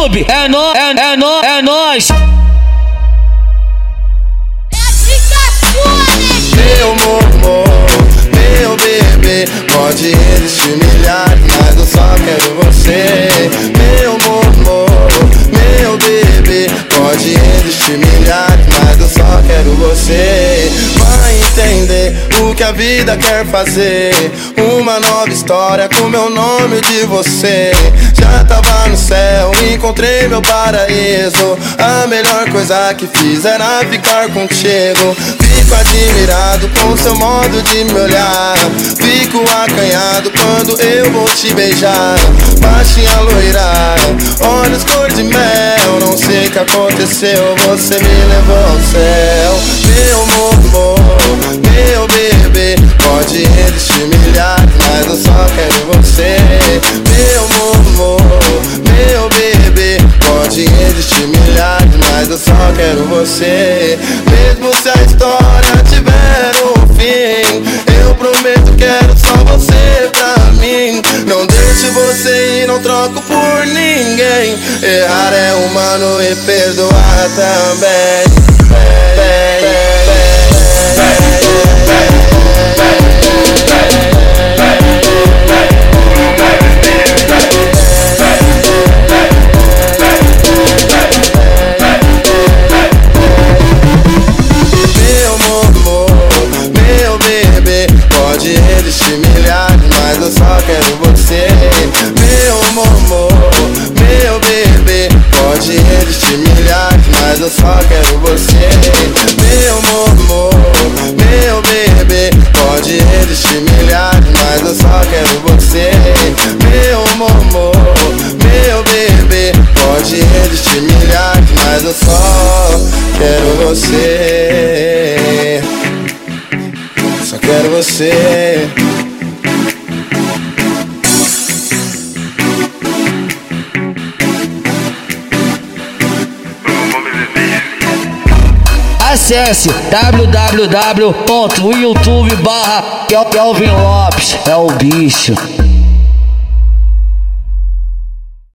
YouTube, é nó, é, é nó, é nós. Meu mormô, meu bebê Pode existir milhares, mas eu só quero você o que a vida quer fazer. Uma nova história com meu nome de você. Já tava no céu, encontrei meu paraíso. A melhor coisa que fiz era ficar contigo. Fico admirado com seu modo de me olhar. Fico acanhado quando eu vou te beijar. Baixinha loira, olhos cor de mel. Não sei o que aconteceu, você me levou ao céu mas eu só quero você. Meu amor, meu bebê Pode existir milhares, mas eu só quero você. Mesmo se a história tiver um fim Eu prometo, quero só você pra mim. Não deixe você ir, não troco por ninguém. Errar é humano e perdoar também Existir milhares, mas eu só quero você. Meu amor, meu bebê Pode existir milhares, mas eu só quero você. Meu amor, meu bebê Pode existir milhares, mas eu só quero você. Meu amor, meu bebê Pode existir milhares, mas eu só quero você você Acesse www.youtube barra Kelvin Lopes. É o bicho.